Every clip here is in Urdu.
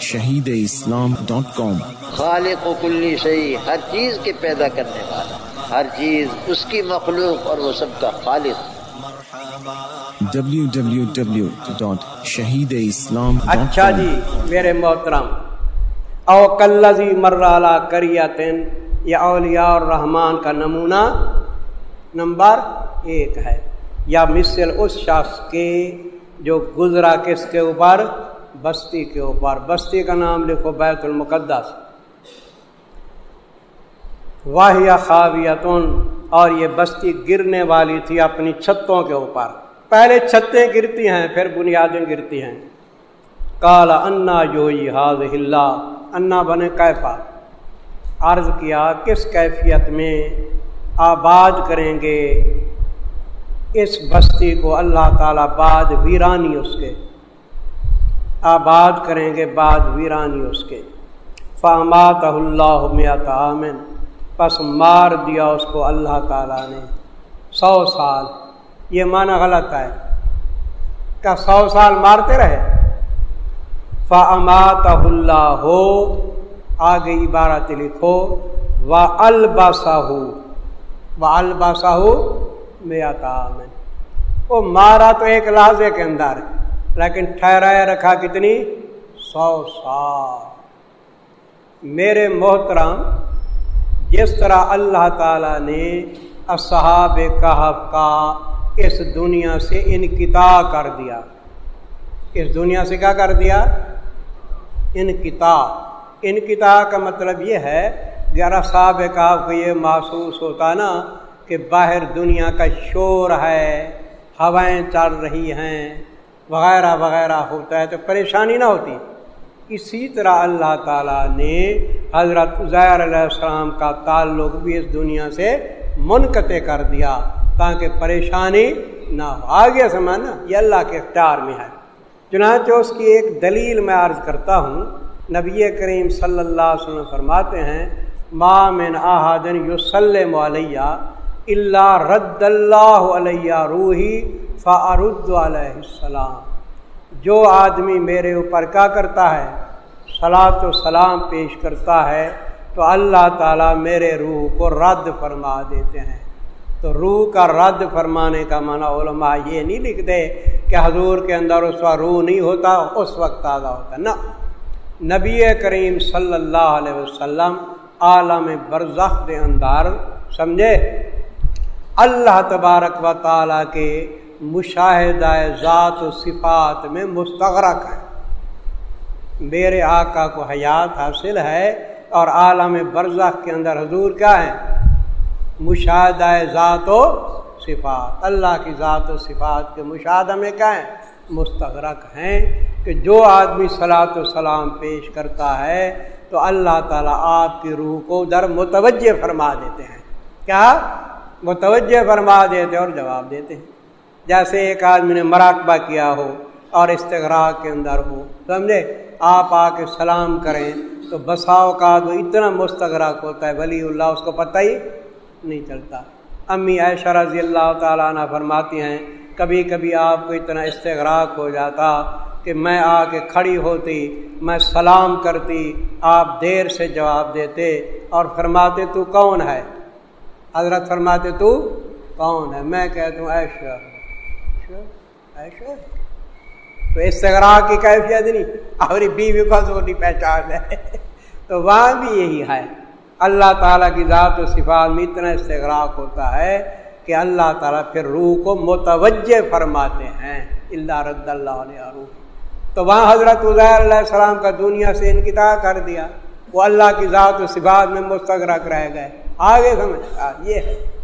شہید اسلام ڈاٹ کام۔ خالق و کلی شہی ہر چیز کے پیدا کرنے والا ہر چیز اس کی مخلوق اور وہ سب کا خالق۔ www.shahideislam.com اچھا جی میرے محترم او کلزی مرالہ کریتن یا اولیاء الرحمان کا نمونہ نمبر ایک ہے۔ یا مثل اس شخص کے جو گزرا کس کے اوپر؟ بستی کے اوپر۔ بستی کا نام لکھو بیت المقدس۔ واہ خاویتن اور یہ بستی گرنے والی تھی اپنی چھتوں کے اوپر۔ پہلے چھتیں گرتی ہیں، پھر بنیادیں گرتی ہیں۔ کالا انا جو حاض اللہ انا بنے کیفا۔ عرض کیا، کس کیفیت میں آباد کریں گے؟ اس بستی کو اللہ تعالیٰ بعد ویرانی اس کے۔ آباد کریں گے بعد ویرانی اس کے۔ فامات اللہ میات عامن پس مار دیا اس کو اللہ تعالیٰ نے۔ سو سال۔ یہ معنی غلط ہے۔ کیا سو سال مارتے رہے؟ فامات اللہ ہو آگے عبارت لکھو۔ و الباسا ہو و الباسا ہو میات عامن وہ مارا تو ایک لحاظے کے اندر۔ ہے لیکن ٹھہرایا رکھا کتنی؟ سو سال۔ میرے محترم، جس طرح اللہ تعالی نے اصحاب کہف کا اس دنیا سے انکتا کر دیا۔ اس دنیا سے کیا کر دیا؟ انکتا انکتا کا مطلب یہ ہے ذرا صاحب کہف کو یہ محسوس ہوتا نا کہ باہر دنیا کا شور ہے، ہوائیں چل رہی ہیں وغیرہ وغیرہ ہوتا ہے تو پریشانی نہ ہوتی۔ اسی طرح اللہ تعالیٰ نے حضرت عزیر علیہ السلام کا تعلق بھی اس دنیا سے منقطع کر دیا تاکہ پریشانی نہ ہو۔ آگے سمانا یہ اللہ کے اختیار میں ہے۔ چنانچہ اس کی ایک دلیل میں عرض کرتا ہوں۔ نبی کریم صلی اللہ علیہ وسلم فرماتے ہیں ماں من یوسلم علیہ اللہ رد اللہ علیہ روحی فارد علیہ السلام۔ جو آدمی میرے اوپر کیا کرتا ہے؟ صلاۃ و سلام پیش کرتا ہے، تو اللہ تعالیٰ میرے روح کو رد فرما دیتے ہیں۔ تو روح کا رد فرمانے کا معنی علماء یہ نہیں لکھ دے کہ حضور کے اندر اس وقت روح نہیں ہوتا، اس وقت تازہ ہوتا۔ نہ، نبی کریم صلی اللہ علیہ وسلم عالم برزخ دے اندر، سمجھے؟ اللہ تبارک و تعالیٰ کے مشاہدہ ذات و صفات میں مستغرق ہے۔ میرے آقا کو حیات حاصل ہے اور عالم برزخ کے اندر حضور کیا ہے؟ مشاہدہ ذات و صفات۔ اللہ کی ذات و صفات کے مشاہدہ میں کیا ہے؟ مستغرق ہیں کہ جو آدمی صلاۃ و سلام پیش کرتا ہے تو اللہ تعالیٰ آپ کی روح کو ادھر متوجہ فرما دیتے ہیں۔ کیا؟ متوجہ فرما دیتے اور جواب دیتے ہیں۔ جیسے ایک آدمی نے مراقبہ کیا ہو اور استغراق کے اندر ہو سمجھے آپ آ کے سلام کریں تو بساؤ کا وہ اتنا مستغرق ہوتا ہے، ولی اللہ، اس کو پتہ ہی نہیں چلتا۔ امی عائشہ رضی اللہ تعالیٰ عنہ فرماتی ہیں، کبھی کبھی آپ کو اتنا استغراق ہو جاتا کہ میں آ کے کھڑی ہوتی، میں سلام کرتی، آپ دیر سے جواب دیتے اور فرماتے، تو کون ہے؟ حضرت فرماتے، تو کون ہے؟ میں کہتا ہوں، عائشہ تو استغرا کی کیفیت نہیں اور بیوی کا چھوٹی پہچان ہے تو وہاں بھی یہی ہے۔ اللہ تعالیٰ کی ذات و صفات میں اتنا استغراق ہوتا ہے کہ اللہ تعالیٰ پھر روح کو متوجہ فرماتے ہیں۔ اللہ رد اللہ علیہ روح۔ تو وہاں حضرت عزیر علیہ السلام کا دنیا سے انکتا کر دیا۔ وہ اللہ کی ذات و صفات میں مستغرق رہ گئے۔ آگے سمجھتا یہ ہے۔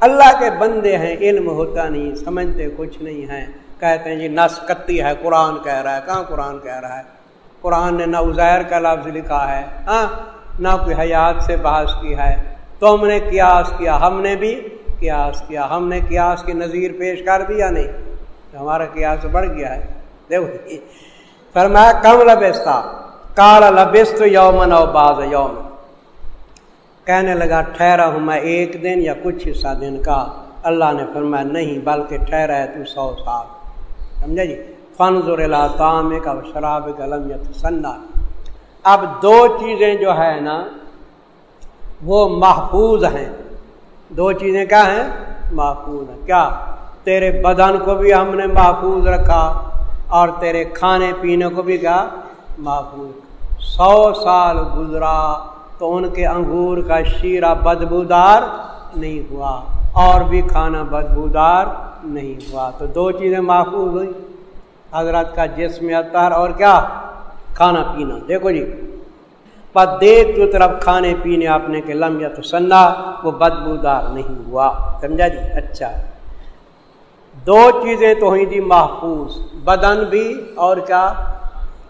اللہ کے بندے ہیں، علم ہوتا نہیں، سمجھتے کچھ نہیں ہیں۔ کہتے ہیں جی نس کتی ہے، قرآن کہہ رہا ہے۔ کہاں قرآن کہہ رہا ہے؟ قرآن نے نہ ازیر کا لفظ لکھا ہے ہاں؟ نہ کوئی حیات سے بحث کی ہے۔ تو ہم نے قیاس کیا، ہم نے بھی قیاس کیا۔ ہم نے قیاس کی نظیر پیش کر دیا نہیں؟ تو ہمارا قیاس بڑھ گیا ہے۔ دیکھو۔ فرمایا، کم لبستہ کالا لبست یومن اور باز یوم کہنے لگا، ٹھہرا ہوں میں ایک دن یا کچھ حصہ دن کا۔ اللہ نے فرمایا، نہیں، بلکہ ٹھہرا ہے تو سو سال۔ سمجھا جی؟ فن تام کا شراب کا لم سنا اب دو چیزیں جو ہے نا، وہ محفوظ ہیں۔ دو چیزیں کیا ہیں؟ محفوظ ہیں۔ کیا؟ تیرے بدن کو بھی ہم نے محفوظ رکھا اور تیرے کھانے پینے کو بھی کیا؟ محفوظ۔ سو سال گزرا۔ تو ان کے انگور کا شیرہ بدبودار نہیں ہوا اور بھی کھانا بدبودار نہیں ہوا۔ تو دو چیزیں محفوظ ہوئی حضرت کا جسم اطار اور کیا؟ کھانا پینا۔ دیکھو جی پر دیکھ تو طرف کھانے پینے اپنے کے لمبیا تو سنا وہ بدبودار نہیں ہوا۔ سمجھا جی؟ اچھا۔ دو چیزیں تو ہوئی جی تھی محفوظ، بدن بھی اور کیا؟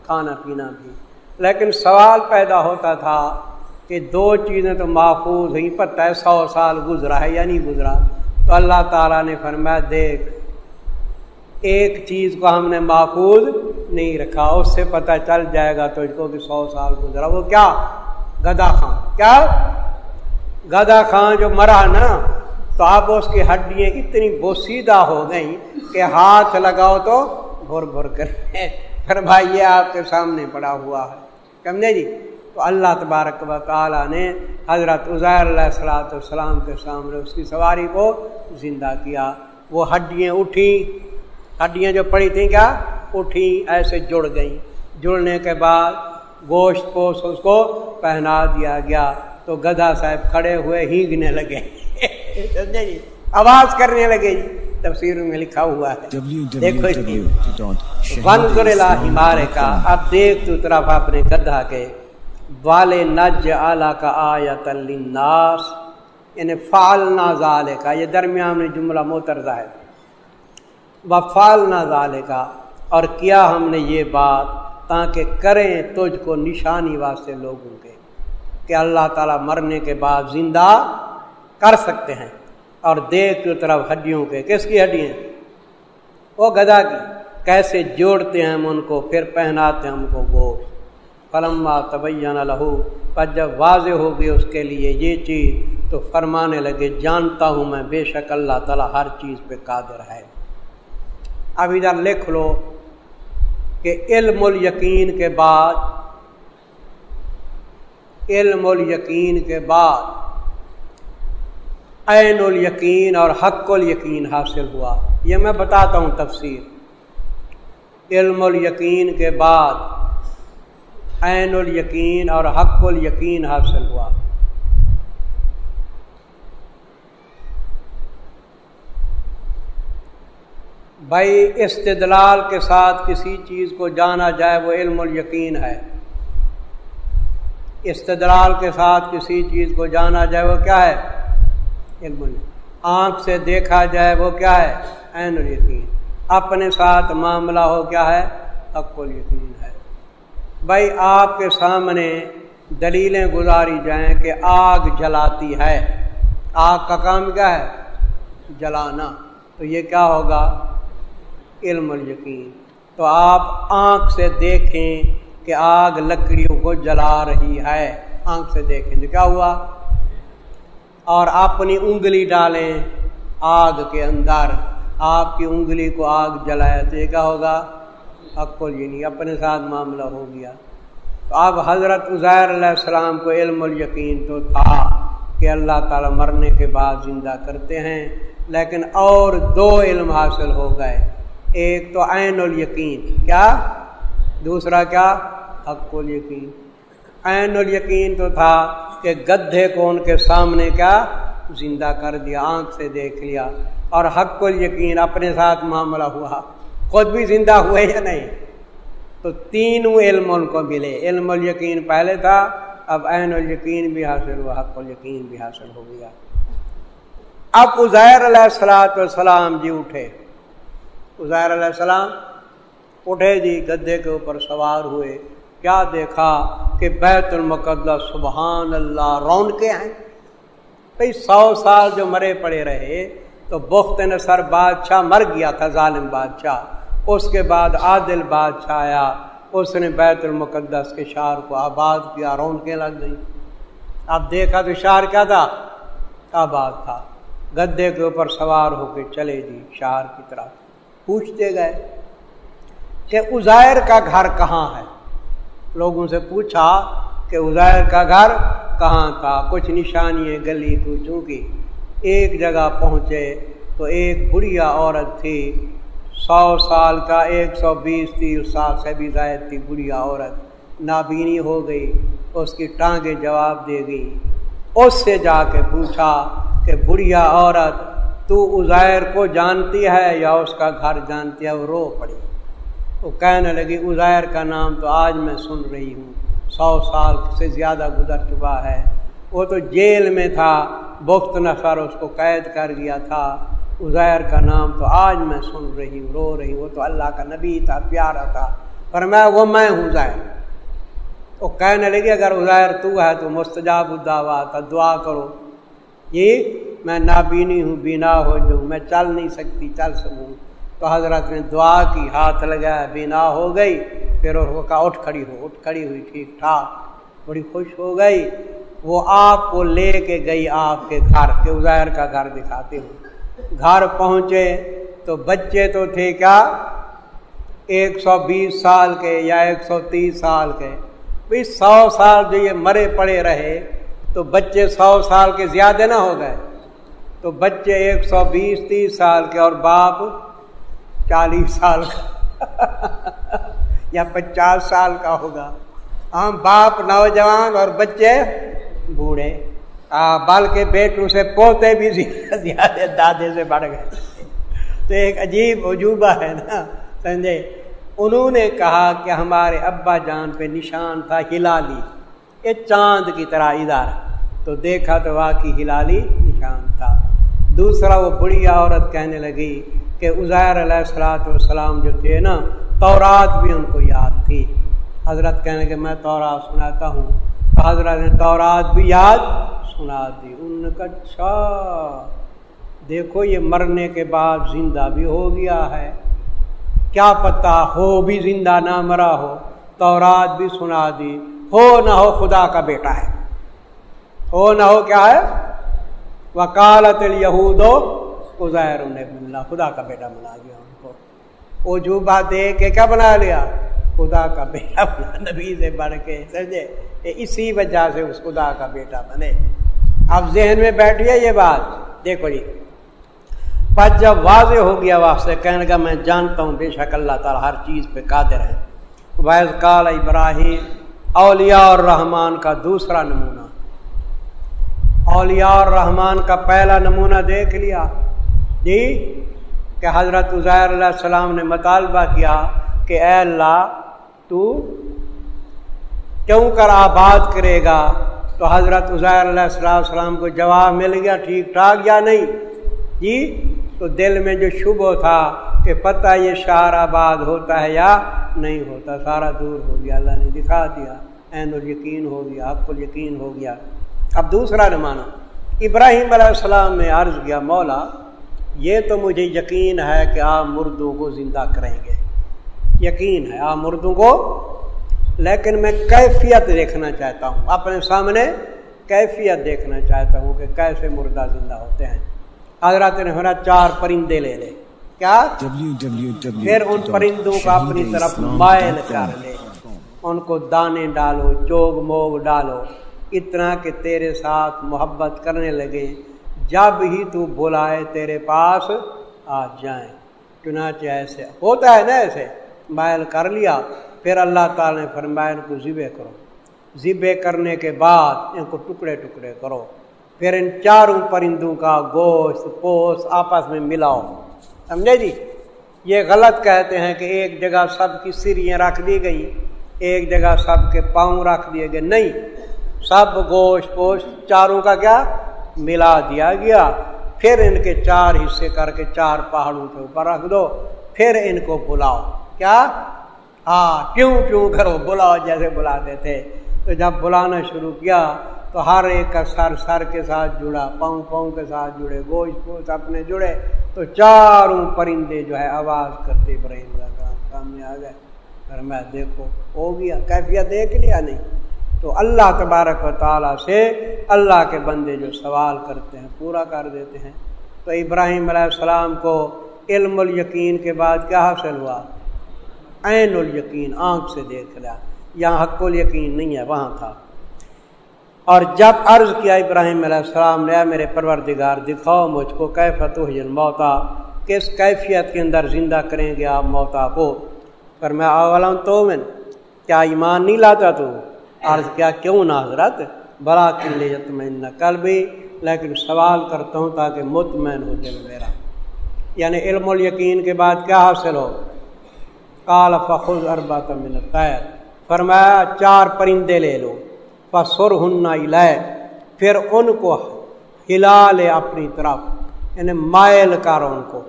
کھانا پینا بھی۔ لیکن سوال پیدا ہوتا تھا کہ دو چیزیں تو محفوظ ہوئی پتہ ہے، سو سال گزرا ہے یا نہیں گزرا۔ تو اللہ تعالیٰ نے فرمایا، دیکھ، ایک چیز کو ہم نے محفوظ نہیں رکھا، اس سے پتہ چل جائے گا تو اس کو کہ سو سال گزرا۔ وہ کیا؟ گدا خان۔ کیا؟ گدا خان جو مرا نا، تو آپ اس کی ہڈیاں اتنی بوسیدہ ہو گئیں کہ ہاتھ لگاؤ تو بھر بھر کر۔ پھر بھائی یہ آپ کے سامنے پڑا ہوا ہے۔ سمجھے جی؟ تو اللہ تبارک و تعالیٰ نے حضرت عزیر علیہ السلاۃ والسلام کے سامنے اس کی سواری کو زندہ کیا۔ وہ ہڈیاں اٹھی ہڈیاں جو پڑی تھیں کیا؟ اٹھی ایسے جڑ گئیں۔ جڑنے کے بعد گوشت پوش اس کو پہنا دیا گیا۔ تو گدھا صاحب کھڑے ہوئے ہینگنے لگے۔ جی؟ آواز کرنے لگے جی۔ تفسیر میں لکھا ہوا ہے۔ دیکھو ہمارے کا اب دیکھ تو طرف اپنے گدھا کے۔ والے نج اعلیٰ کا آیت الناس یعنی فالنا ظال کا یہ درمیان میں جملہ موترزہ ہے۔ و فالنا ظال کا اور کیا ہم نے یہ بات تاکہ کریں تجھ کو نشانی واسطے لوگوں کے، کہ اللہ تعالیٰ مرنے کے بعد زندہ کر سکتے ہیں۔ اور دیکھ کی طرف ہڈیوں کے، کس کی ہڈیاں وہ گدا کی۔ کیسے جوڑتے ہیں ہم ان کو، پھر پہناتے ہیں ہم کو گوشت۔ فلما طبیانہ لہو پر جب واضح ہوگی اس کے لیے یہ چیز، تو فرمانے لگے، جانتا ہوں میں، بے شک اللہ تعالیٰ ہر چیز پہ قادر ہے۔ اب ادھر لکھ لو کہ علم الیقین کے بعد، علم الیقین کے بعد عین الیقین اور حق الیقین حاصل ہوا۔ یہ میں بتاتا ہوں تفسیر۔ علم الیقین کے بعد عین الیقین اور حق الیقین حاصل ہوا۔ بھائی، استدلال کے ساتھ کسی چیز کو جانا جائے وہ علم الیقین ہے۔ استدلال کے ساتھ کسی چیز کو جانا جائے وہ کیا ہے؟ علم آنکھ سے دیکھا جائے وہ کیا ہے؟ عین الیقین۔ اپنے ساتھ معاملہ ہو کیا ہے؟ حق الیقین۔ بھائی آپ کے سامنے دلیلیں گزاری جائیں کہ آگ جلاتی ہے۔ آگ کا کام کیا ہے؟ جلانا۔ تو یہ کیا ہوگا؟ علم الیقین۔ تو آپ آنکھ سے دیکھیں کہ آگ لکڑیوں کو جلا رہی ہے۔ آنکھ سے دیکھیں تو کیا ہوا؟ اور اپنی انگلی ڈالیں آگ کے اندر۔ آپ کی انگلی کو آگ جلائے تو یہ کیا ہوگا؟ حق جی نہیں، اپنے ساتھ معاملہ ہو گیا۔ تو اب حضرت عزیر علیہ السلام کو علم الیقین تو تھا کہ اللہ تعالیٰ مرنے کے بعد زندہ کرتے ہیں، لیکن اور دو علم حاصل ہو گئے۔ ایک تو عین الیقین کیا؟ دوسرا کیا؟ حق الیقین عین الیقین تو تھا کہ گدھے کو ان کے سامنے کیا؟ زندہ کر دیا، آنکھ سے دیکھ لیا۔ اور حق الیقین اپنے ساتھ معاملہ ہوا۔ خود بھی زندہ ہوئے یا نہیں، تو تینوں علم ان کو ملے۔ علم الیقین پہلے تھا، اب عین الیقین بھی حاصل ہوا، حق الیقین بھی حاصل ہو گیا۔ اب عزیر علیہ السلاۃ والسلام جی اٹھے۔ عزیر علیہ السلام اٹھے جی گدے کے اوپر سوار ہوئے۔ کیا دیکھا کہ بیت المقدس سبحان اللہ رون کے ہیں؟ بھائی سو سال جو مرے پڑے رہے تو بخت نصر بادشاہ مر گیا تھا، ظالم بادشاہ۔ اس کے بعد عادل بادشاہ آیا۔ اس نے بیت المقدس کے شہر کو آباد کیا، رونقیں لگ گئی اب دیکھا تو شہر کیا تھا؟ آباد تھا۔ گدے کے اوپر سوار ہو کے چلے جی شہر کی طرف۔ پوچھتے گئے کہ ازائر کا گھر کہاں ہے؟ لوگوں سے پوچھا کہ ازیر کا گھر کہاں تھا؟ کچھ نشانی گلی پوچھوں کی ایک جگہ پہنچے تو ایک بڑھیا عورت تھی، سو سال کا، ایک سو بیس تیس سال سے بھی زائد تھی بڑھیا عورت۔ نابینی ہو گئی، اس کی ٹانگیں جواب دے گئی۔ اس سے جا کے پوچھا کہ، بڑھیا عورت، تو ازیر کو جانتی ہے یا اس کا گھر جانتی ہے؟ وہ رو پڑی۔ وہ کہنے لگی ازیر کا نام تو آج میں سن رہی ہوں، سو سال سے زیادہ گزر چکا ہے۔ وہ تو جیل میں تھا، بخت نفر اس کو قید کر دیا تھا۔ ازیر کا نام تو آج میں سن رہی ہوں، رو رہی ہوں، وہ تو اللہ کا نبی تھا، پیارا تھا۔ پر میں، وہ میں ہوں ظاہر وہ کہنے لگی، اگر ازیر تو ہے تو مستجاب الدعوا تھا دعا کرو۔ یہ میں نابینی ہوں بینا ہو جو میں چل نہیں سکتی، چل سکوں۔ تو حضرت نے دعا کی، ہاتھ لگایا بینا ہو گئی۔ پھر وہ کہا، اٹھ کھڑی ہو، اٹھ کھڑی ہوئی، ٹھیک، ٹھاک۔ بڑی خوش ہو گئی۔ وہ آپ کو لے کے گئی آپ کے گھر کے ازیر کا گھر دکھاتے ہوں۔ گھر پہنچے تو بچے تو تھے کیا؟ ایک سو بیس سال کے یا ایک سو تیس سال کے۔ بھائی سو سال جو یہ مرے پڑے رہے تو بچے سو سال کے زیادہ نہ ہو گئے۔ تو بچے ایک سو بیس تیس سال کے اور باپ چالیس سال کا یا پچاس سال کا ہوگا۔ ہم باپ نوجوان اور بچے بوڑھے بال کے بیٹوں سے پوتے بھی زیادہ دادے سے بڑھ گئے۔ تو ایک عجیب عجوبہ ہے نا، سمجھے؟ انہوں نے کہا کہ ہمارے ابا جان پہ نشان تھا ہلالی۔ یہ چاند کی طرح ادارہ۔ تو دیکھا تو واقعی ہلالی نشان تھا۔ دوسرا وہ بڑی عورت کہنے لگی کہ عزیر علیہ السلاۃ والسلام جو تھے نا، تورات بھی ان کو یاد تھی۔ حضرت کہنے کہ میں تورات سناتا ہوں۔ حضرت نے تورات بھی یاد سنا دی۔ ان کا اچھا۔ دیکھو یہ مرنے کے بعد زندہ بھی ہو گیا ہے۔ کیا پتا ہو بھی زندہ نہ مرا ہو۔ تورات بھی سنا دی۔ ہو نہ ہو خدا کا بیٹا ہے۔ ہو نہ ہو کیا ہے؟ وکالت یہود ازیر اللہ، خدا کا بیٹا بنا دیا ان کو۔ وہ جو بات دے کے کیا بنا لیا؟ خدا کا بیٹا نبی سے بڑھ کے، سمجھے؟ اسی وجہ سے اس خدا کا بیٹا بنے۔ اب ذہن میں بیٹھیے یہ بات۔ دیکھو جی بس جب واضح ہو گیا واسطے کہنے کا میں جانتا ہوں بے شک اللہ تعالیٰ ہر چیز پہ قادر ہے۔ ویز کال ابراہیم اولیاء اور رحمان کا دوسرا نمونہ۔ اولیاء اور رحمان کا پہلا نمونہ دیکھ لیا۔ جی کہ حضرت عزیر علیہ السلام نے مطالبہ کیا کہ اے اللہ تو کیوں کر آباد کرے گا؟ تو حضرت عزیر علیہ السلام السلام کو جواب مل گیا، ٹھیک ٹھاک یا نہیں؟ جی تو دل میں جو شبہ تھا کہ پتہ یہ شہر آباد ہوتا ہے یا نہیں ہوتا، سارا دور ہو گیا، اللہ نے دکھا دیا، عین الیقین ہو گیا، حق الیقین ہو گیا۔ اب دوسرا نمانا ابراہیم علیہ السلام نے عرض کیا، مولا، یہ تو مجھے یقین ہے کہ آپ مردوں کو زندہ کریں گے۔ یقین ہے آپ مردوں کو لیکن میں کیفیت دیکھنا چاہتا ہوں۔ اپنے سامنے کیفیت دیکھنا چاہتا ہوں کہ کیسے مردہ زندہ ہوتے ہیں۔ حضرت نے ہونا چار پرندے لے لے۔ کیا؟ پھر ان پرندوں کو اپنی طرف مائل کر لے۔ ان کو دانے ڈالو چوگ موگ ڈالو۔ اتنا کہ تیرے ساتھ محبت کرنے لگے۔ جب ہی تو بلائے تیرے پاس آ جائیں۔ چنانچہ ایسے ہوتا ہے نا ایسے۔ مائل کر لیا، پھر اللہ تعالی نے فرمایا ان کو ذبے کرو۔ ذبے کرنے کے بعد ان کو ٹکڑے ٹکڑے کرو۔ پھر ان چاروں پرندوں کا گوشت، پوس آپس میں ملاؤ۔ سمجھے جی؟ یہ غلط کہتے ہیں کہ ایک جگہ سب کی سریاں رکھ دی گئی ایک جگہ سب کے پاؤں رکھ دیے گئے۔ نہیں، سب گوشت پوشت چاروں کا کیا؟ ملا دیا گیا۔ پھر ان کے چار حصے کر کے چار پہاڑوں کے اوپر رکھ دو۔ پھر ان کو بلاؤ۔ کیا؟ ہاں کیوں کیوں کرو بلاؤ جیسے بلاتے تھے؟ تو جب بلانا شروع کیا تو ہر ایک کا سر سر کے ساتھ جڑا، پاؤں پاؤں کے ساتھ جڑے، گوشت گوشت اپنے جڑے، تو چاروں پرندے جو ہے آواز کرتے، ابراہیم سامنے آ گئے میں دیکھو، ہو گیا، کیفیت دیکھ لیا نہیں؟ تو اللہ تبارک و تعالیٰ سے اللہ کے بندے جو سوال کرتے ہیں، پورا کر دیتے ہیں۔ تو ابراہیم علیہ السلام کو علم الیقین کے بعد کیا حاصل ہوا؟ عین الیقین، آنکھ سے دیکھ لیا۔ یہاں حق و یقین نہیں ہے، وہاں تھا۔ اور جب عرض کیا ابراہیم علیہ السلام نے میرے پروردگار، دکھاؤ مجھ کو کیفت موتا کس کیفیت کے اندر زندہ کریں گے آپ موتا کو؟ پر میں اولم تو میں، کیا ایمان نہیں لاتا تو؟ عرض کیا، کیوں نہ حضرت؟ بڑا کلیت میں کل بھی لیکن سوال کرتا ہوں تاکہ مطمئن ہو جائے میرا. یعنی علم الیقین کے بعد کیا حاصل ہو؟ کال فخر اربا تمن طیر فرمایا، چار پرندے لے لو. فسر ہننا لائے پھر ان کو ہلا لے اپنی طرف یعنی مائل کر ان کو.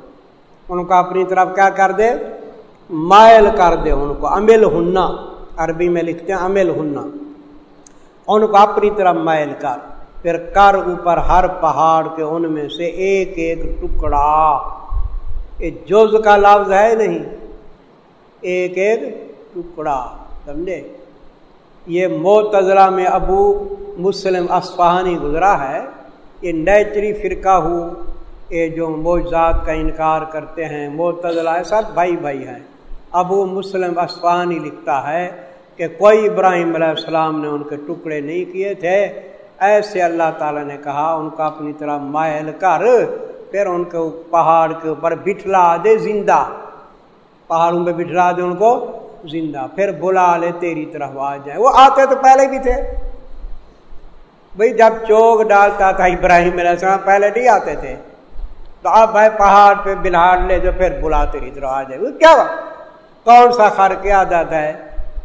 ان کو اپنی طرف کیا کر دے؟ مائل کر دے ان کو. امل ہننا عربی میں لکھتے ہیں امل ہننا ان کو اپنی طرف مائل کر. پھر کر اوپر ہر پہاڑ کے ان میں سے ایک ایک ٹکڑا. یہ جز کا لفظ ہے نہیں؟ ایک ایک ٹکڑا، سمجھے؟ یہ موتضرا میں ابو مسلم اسفہانی گزرا ہے، یہ نیچری فرقہ ہو، یہ جو موجات کا انکار کرتے ہیں موتضلا سب بھائی بھائی ہیں۔ ابو مسلم اسفہانی لکھتا ہے کہ کوئی ابراہیم علیہ السلام نے ان کے ٹکڑے نہیں کیے تھے۔ ایسے اللہ تعالیٰ نے کہا، ان کا اپنی طرح مائل کر، پھر ان کو پہاڑ کے اوپر بٹھلا دے زندہ۔ پہاڑوں پہ بٹھلا دے ان کو، زندہ۔ پھر بلا لے تیری طرف آ جائے۔ وہ آتے تو پہلے بھی تھے۔ بھائی جب چوک ڈالتا تھا ابراہیم علیہ السلام، پہلے نہیں آتے تھے۔ تو آپ بھائی پہاڑ پہ بلہاڑ لے جو، پھر بلا تیری طرف آ جائے۔ وہ کیا کون سا خر کیا عادت ہے؟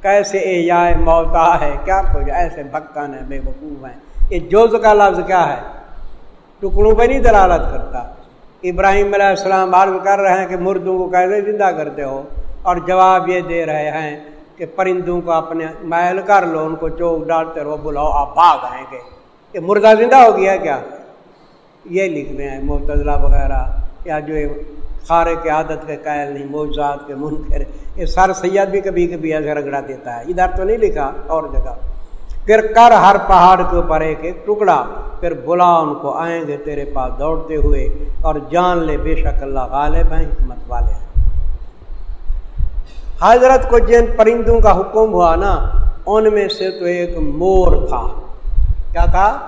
کیسے اے یا موتا ہے؟ کیا کچھ؟ ایسے بھگتان ہے بے وقوف ہیں۔ یہ جوز کا لفظ کیا ہے؟ ٹکڑوں پہ نہیں دلالت کرتا۔ ابراہیم علیہ السلام عرض کر رہے ہیں کہ مردوں کو کیسے زندہ کرتے ہو اور جواب یہ دے رہے ہیں کہ پرندوں کو اپنے محل کر لو، ان کو چوک ڈالتے رہو، بلاؤ، آپ بھاگ آئیں گے۔ یہ مردہ زندہ ہو گیا کیا؟ یہ لکھ رہے ہیں متضلہ وغیرہ یا جو خارے کے عادت کے قائل نہیں موجات کے منکر۔ یہ سر سید بھی کبھی کبھی ایسے رگڑا دیتا ہے۔ ادھر تو نہیں لکھا، اور جگہ۔ پھر کر ہر پہاڑ کے اوپر ایک ایک ٹکڑا، پھر بلا ان کو آئیں گے تیرے پاس دوڑتے ہوئے اور جان لے بے شک اللہ غالب ہیں، حکمت والے ہیں۔ حضرت کو جن پرندوں کا حکم ہوا نا، ان میں سے تو ایک مور تھا۔ کیا تھا؟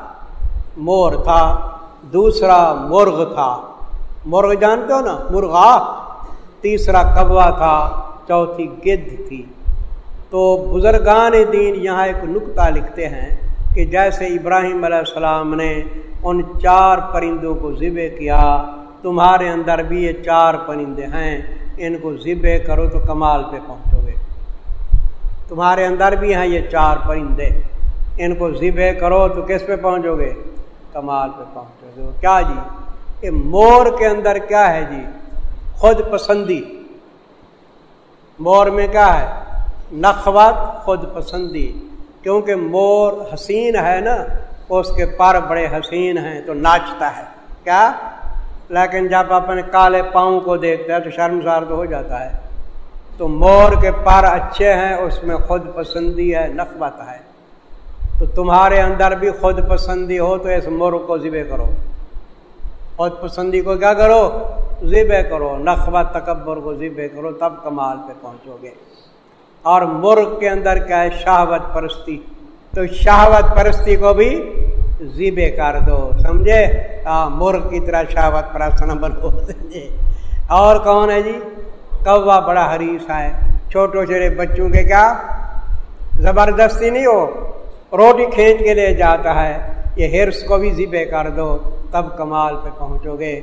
مور تھا۔ دوسرا مرغ تھا۔ مرغ جانتے ہو نا؟ مرغا۔ تیسرا کبوا تھا۔ چوتھی گدھ تھی۔ تو بزرگان دین یہاں ایک نقطہ لکھتے ہیں کہ جیسے ابراہیم علیہ السلام نے ان چار پرندوں کو ذبح کیا، تمہارے اندر بھی یہ چار پرندے ہیں، ان کو ذبح کرو تو کمال پہ پہنچو گے۔ تمہارے اندر بھی ہیں یہ چار پرندے، ان کو ذبح کرو تو کس پہ پہنچو گے؟ کمال پہ پہنچو گے۔ کیا جی؟ یہ مور کے اندر کیا ہے جی؟ خود پسندی۔ مور میں کیا ہے؟ نخوت خود پسندی، کیونکہ مور حسین ہے نا، اس کے پر بڑے حسین ہیں، تو ناچتا ہے۔ کیا؟ لیکن جب اپنے کالے پاؤں کو دیکھتا ہے تو شرمسار تو ہو جاتا ہے۔ تو مور کے پر اچھے ہیں، اس میں خود پسندی ہے نقبت ہے۔ تو تمہارے اندر بھی خود پسندی ہو تو اس مور کو ذبح کرو۔ خود پسندی کو کیا کرو؟ ذبح کرو۔ نقبت تکبر کو ذبح کرو، تب کمال پہ پہنچو گے۔ اور مرغ کے اندر کیا ہے؟ شہوت پرستی۔ تو شہوت پرستی کو بھی زیبے کر دو، سمجھے؟ ہاں مرغ کی طرح شہوت پرست نہ بنو۔ سمجھے اور کون ہے جی؟ کوا بڑا حریص ہے۔ چھوٹے چھوٹے بچوں کے کیا؟ زبردستی نہیں ہو، روٹی کھینچ کے لے جاتا ہے۔ یہ ہرس کو بھی ذبے کر دو، تب کمال پہ پہنچو گے۔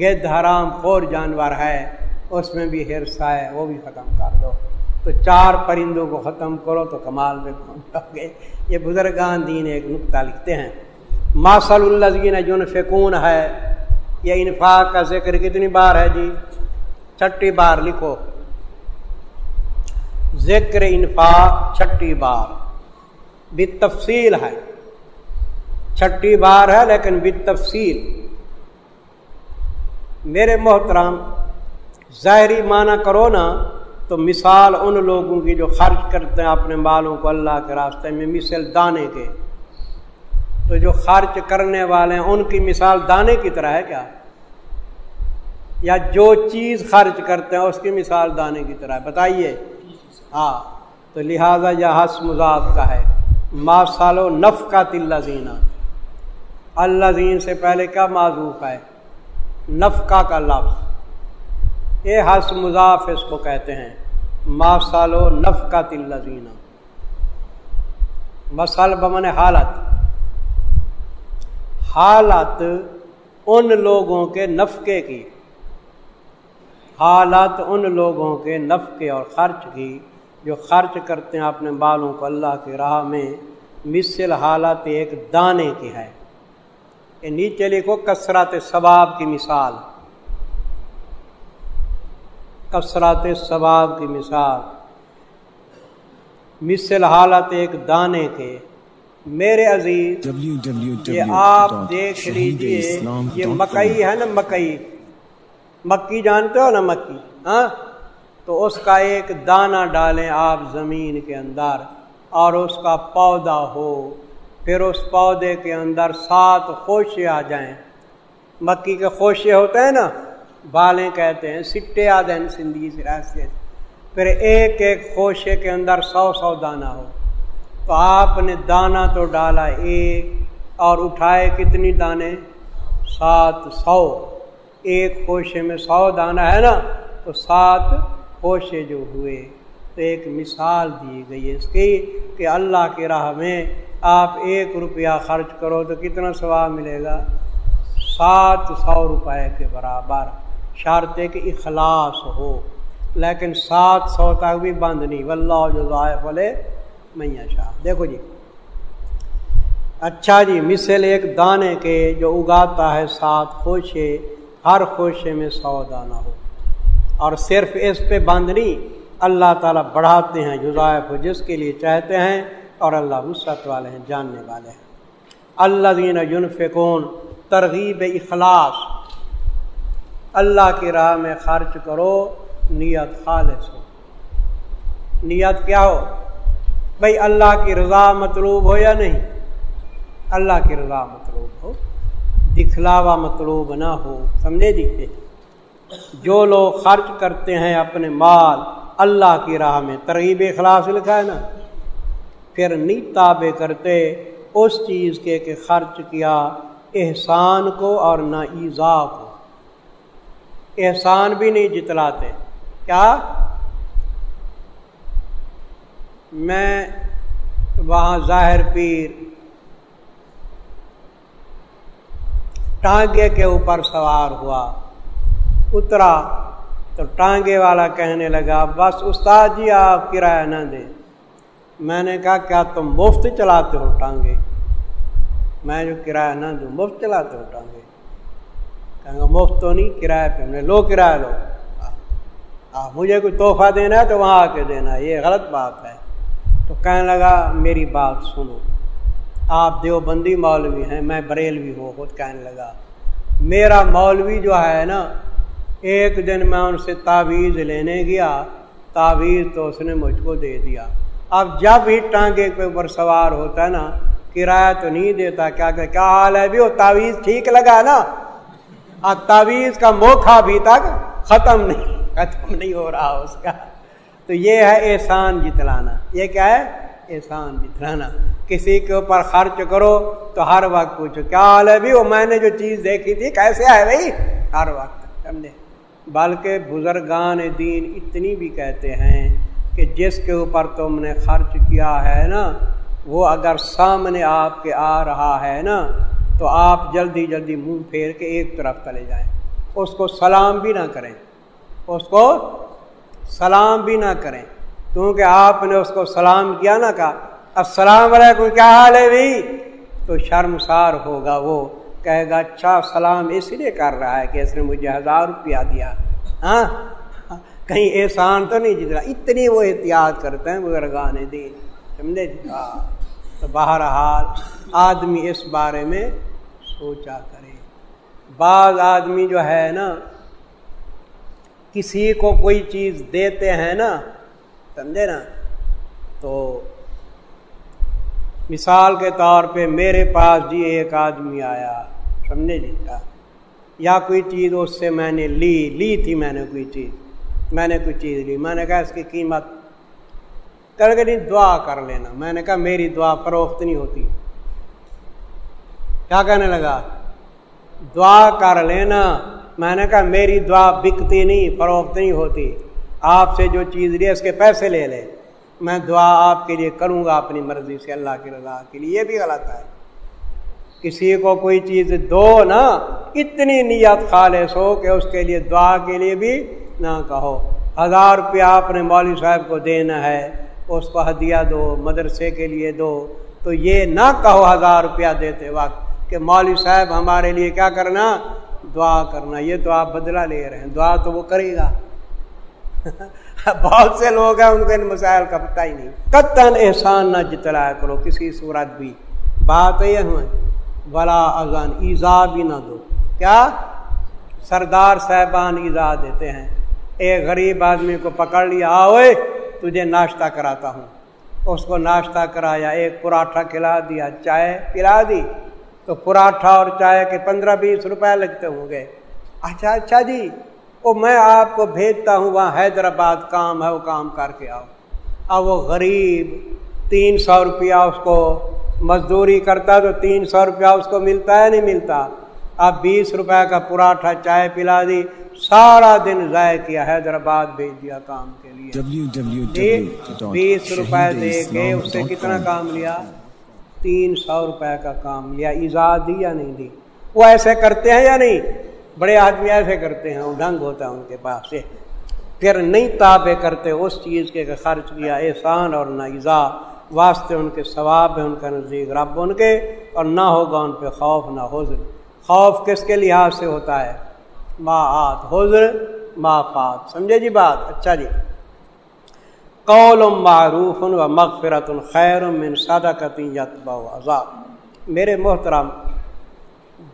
گد حرام خور جانور ہے، اس میں بھی ہرس ہے، وہ بھی ختم کر دو۔ تو چار پرندوں کو ختم کرو تو کمال میں پہنچ جاؤ گے یہ بزرگان دین ایک نقطہ لکھتے ہیں۔ ماسل الزین جن فکون ہے۔ یہ انفاق کا ذکر کتنی بار ہے جی؟ چھٹی بار لکھو۔ ذکر انفاق چھٹی بار۔ بھی تفصیل ہے۔ چھٹی بار ہے لیکن بھی تفصیل میرے محترام ظاہری معنی کرو نا۔ تو مثال ان لوگوں کی جو خرچ کرتے ہیں اپنے بالوں کو اللہ کے راستے میں مثل دانے کے۔ تو جو خرچ کرنے والے ہیں، ان کی مثال دانے کی طرح ہے کیا؟ یا جو چیز خرچ کرتے ہیں، اس کی مثال دانے کی طرح ہے۔ بتائیے۔ ہاں تو لہذا یہ حس مذاق کا ہے۔ ما سالو نف کا تل زینہ اللہ زین سے پہلے کیا معذوف ہے؟ نفقہ کا لفظ۔ یہ حس مضاف اس کو کہتے ہیں۔ ما سالو نف کا تل بمن حالت. حالت ان لوگوں کے نفقے کی. حالت ان لوگوں کے نفقے اور خرچ کی جو خرچ کرتے ہیں اپنے بالوں کو اللہ کی راہ میں. مثل حالت ایک دانے کی ہے. یہ نیچے لکھو کثرات ثواب کی مثال. کثرات ثواب کی مثال۔ مثل حالت ایک دانے کے میرے عزیز یہ آپ دیکھ لیجیے یہ مکئی ہے نا مکئی؟ مکی جانتے ہو نا مکی؟ ہاں؟ تو اس کا ایک دانہ ڈالیں آپ زمین کے اندر اور اس کا پودا ہو۔ پھر اس پودے کے اندر سات خوشے آ جائیں۔ مکی کے خوشے ہوتے ہیں نا؟ بالیں کہتے ہیں، سٹے آ جائیں سندھی سے۔ پھر ایک ایک خوشے کے اندر سو سو دانہ ہو۔ تو آپ نے دانہ تو ڈالا ایک اور اٹھائے کتنی دانے؟ سات سو۔ ایک خوشے میں سو دانہ ہے نا، تو سات خوشے جو ہوئے۔ تو ایک مثال دی گئی ہے اس کی کہ اللہ کی راہ میں آپ ایک روپیہ خرچ کرو تو کتنا ثواب ملے گا؟ سات سو روپے کے برابر۔ شرط کہ اخلاص ہو، لیکن سات سو تک بھی بند نہیں۔ واللہ جو ضائع بولے میاں شاہ۔ دیکھو جی۔ اچھا جی مثل ایک دانے کے جو اگاتا ہے سات خوشے، ہر خوشے میں سو دانہ ہو۔ اور صرف اس پہ بند نہیں، اللہ تعالیٰ بڑھاتے ہیں جزائف ہو، جس کے لیے چاہتے ہیں، اور اللہ وسعت والے ہیں، جاننے والے ہیں۔ اللہ دین یونفکون ترغیب اخلاص۔ اللہ کی راہ میں خرچ کرو، نیت خالص ہو۔ نیت کیا ہو؟ بھائی اللہ کی رضا مطلوب ہو یا نہیں؟ اللہ کی رضا مطلوب ہو۔ دکھلاوا مطلوب نہ ہو۔ سمجھے دیکھتے جو لوگ خرچ کرتے ہیں اپنے مال، اللہ کی راہ میں ترغیب اخلاص لکھا ہے نا۔ پھر تابے کرتے اس چیز کے کہ خرچ کیا احسان کو اور نہ ایزا کو۔ احسان بھی نہیں جتلاتے۔ کیا؟ میں وہاں ظاہر پیر ٹانگے کے اوپر سوار ہوا۔ اترا تو ٹانگے والا کہنے لگا، بس استاد جی آپ کرایہ نہ دیں۔ میں نے کہا، کیا تم مفت چلاتے ہو ٹانگے؟ میں جو کرایہ نہ دوں، مفت چلاتے ہو ٹانگے۔ کہیں گا مفت تو نہیں کرایہ پہ لو کرایہ لو مجھے کوئی تحفہ دینا ہے تو وہاں آ کے دینا ہے یہ غلط بات ہے تو کہنے لگا میری بات سنو آپ دیوبندی مولوی ہیں میں بریلوی ہوں خود کہنے لگا میرا مولوی جو ہے نا ایک دن میں ان سے تعویذ لینے گیا تعویذ تو اس نے مجھ کو دے دیا اب جب ہی ٹانگے کے اوپر سوار ہوتا ہے نا کرایہ تو نہیں دیتا کیا کہ کیا حال ہے بھی وہ تعویذ ٹھیک لگا نا اب تعویذ کا موقع ابھی تک ختم نہیں ختم نہیں ہو رہا اس کا۔ تو یہ ہے احسان جتلانا۔ یہ کیا ہے؟ احسان جتلانا۔ کسی کے اوپر خرچ کرو تو ہر وقت پوچھو، کیا حال ہے بھی وہ میں نے جو چیز دیکھی تھی، کیسے ہے بھائی؟ ہر وقت، سمجھے؟ بلکہ بزرگان دین اتنی بھی کہتے ہیں کہ جس کے اوپر تم نے خرچ کیا ہے نا، وہ اگر سامنے آپ کے آ رہا ہے نا تو آپ جلدی جلدی منہ پھیر کے ایک طرف چلے جائیں۔ اس کو سلام بھی نہ کریں۔ اس کو سلام بھی نہ کریں۔ کیونکہ آپ نے اس کو سلام کیا نا کہا۔ السلام علیکم، کیا حال ہے بھائی؟ تو شرمسار ہوگا وہ، کہے گا اچھا سلام اس لیے کر رہا ہے کہ اس نے مجھے ہزار روپیہ دیا۔ ہاں؟ کہیں احسان تو نہیں جتنا، اتنی وہ احتیاط کرتے ہیں بزرگان دین۔ سمجھے؟ جی؟ ہاں۔ تو بہرحال آدمی اس بارے میں سوچا کرے۔ بعض آدمی جو ہے نا، کسی کو کوئی چیز دیتے ہیں نا، سمجھے نا؟ تو مثال کے طور پہ میرے پاس جی ایک آدمی آیا، سمجھے جی؟ کا یا کوئی چیز اس سے میں نے لی لی تھی میں نے کوئی چیز، میں نے کوئی چیز لی۔ میں نے کہا اس کی قیمت کر کے نہیں دعا کر لینا۔ میں نے کہا، میری دعا فروخت نہیں ہوتی۔ کیا کہنے لگا؟ دعا کر لینا۔ میں نے کہا، میری دعا بکتی نہیں، فروخت نہیں ہوتی۔ آپ سے جو چیز لی اس کے پیسے لے لے۔ میں دعا آپ کے لیے کروں گا، اپنی مرضی سے۔ اللہ کی رضا کے لیے یہ بھی غلط ہے۔ کسی کو کوئی چیز دو نا، اتنی نیت خالص ہو کہ اس کے لیے دعا کے لیے بھی نہ کہو۔ ہزار روپیہ آپ نے مولوی صاحب کو دینا ہے۔ اس کو ہدیہ دو مدرسے کے لیے دو۔ تو یہ نہ کہو ہزار روپیہ دیتے وقت کہ مولوی صاحب، ہمارے لیے کیا کرنا؟ دعا کرنا۔ یہ تو آپ بدلہ لے رہے ہیں۔ دعا تو وہ کرے گا۔ بہت سے لوگ ہیں، ان کو ان مسائل کا پتہ ہی نہیں۔ قطن احسان نہ جتلایا کرو کسی صورت بھی۔ بات یہ ہوں بلا اذان، ایزا بھی نہ دو۔ کیا؟ سردار صاحبان ایزا دیتے ہیں۔ ایک غریب آدمی کو پکڑ لیا آئے تجھے ناشتہ کراتا ہوں۔ اس کو ناشتہ کرایا، ایک پراٹھا کھلا دیا، چائے پلا دی۔ تو پراٹھا اور چائے کے پندرہ بیس روپے لگتے ہوں گے۔ اچھا اچھا جی وہ میں آپ کو بھیجتا ہوں، وہاں حیدرآباد کام ہے، وہ کام کر کے آؤ۔ اب وہ غریب تین سو روپیہ اس کو مزدوری کرتا، تو تین سو روپیہ اس کو ملتا ہے نہیں ملتا؟ اب بیس روپے کا پراٹھا، چائے پلا دی۔ سارا دن ضائع کیا حیدرآباد بھیج دیا کام کے لیے۔ بیس روپے دے کے اس سے کتنا کام لیا؟ تین سو روپے کا کام لیا۔ ایزاد دی یا نہیں دی؟ وہ ایسے کرتے ہیں یا نہیں؟ بڑے آدمی ایسے کرتے ہیں وہ ڈنگ ہوتا ہے ان کے پاس سے۔ پھر نہیں تابے کرتے اس چیز کے خرچ کیا احسان اور نہ ایزا۔ واسطے ان کے ثواب ہے ان کا نزدیک رب ان کے۔ اور نہ ہوگا ان پہ خوف نہ حضر خوف کس کے لحاظ سے ہوتا ہے؟ ما حضر، ما فات سمجھے جی بات؟ اچھا جی۔ قول معروف و مغفرت خیر من صدقتی یتبع عذاب۔ میرے محترم،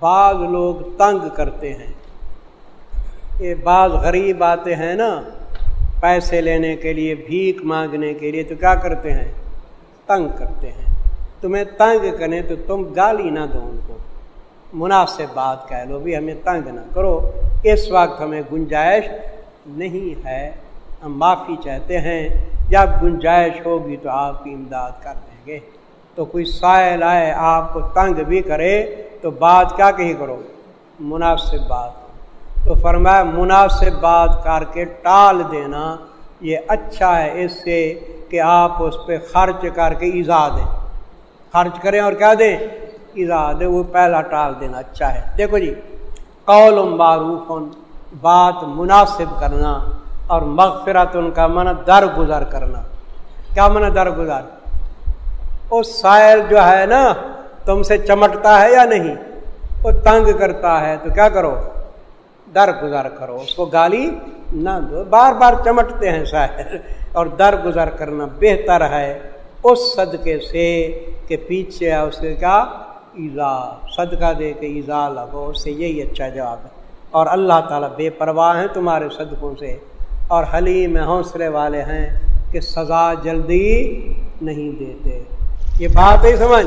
بعض لوگ تنگ کرتے ہیں۔ یہ بعض غریب آتے ہیں نا، پیسے لینے کے لیے، بھیک مانگنے کے لیے، تو کیا کرتے ہیں؟ تنگ کرتے ہیں۔ تمہیں تنگ کریں تو تم گالی نہ دو ان کو۔ مناسب بات کہہ لو، بھی ہمیں تنگ نہ کرو۔ اس وقت ہمیں گنجائش نہیں ہے۔ ہم معافی چاہتے ہیں۔ جب گنجائش ہوگی تو آپ کی امداد کر دیں گے۔ تو کوئی سائل آئے، آپ کو تنگ بھی کرے، تو بات کیا کہیں کرو؟ مناسب بات۔ تو فرمایا مناسب بات کر کے ٹال دینا، یہ اچھا ہے۔ اس سے کہ آپ اس پہ خرچ کر کے ایزا دیں۔ خرچ کریں اور کیا دیں؟ ایزا دیں وہ پہلا ٹال دینا اچھا ہے۔ دیکھو جی قول معروف بات مناسب کرنا اور مغفرت ان کا من در گزر کرنا۔ کیا من در گزر وہ سائل جو ہے نا، تم سے چمٹتا ہے یا نہیں؟ وہ تنگ کرتا ہے، تو کیا کرو؟ در گزر کرو۔ اس کو گالی نہ دو۔ بار بار چمٹتے ہیں سائل اور در گزر کرنا بہتر ہے۔ اس صدقے سے کہ پیچھے ہے اس سے کیا؟ ایزا، صدقہ دے کے ایزا لگو اس سے یہی اچھا جواب ہے۔ اور اللہ تعالیٰ بے پرواہ ہیں تمہارے صدقوں سے۔ اور حلیم حوصلے والے ہیں کہ سزا جلدی نہیں دیتے۔ یہ بات ہی سمجھ؟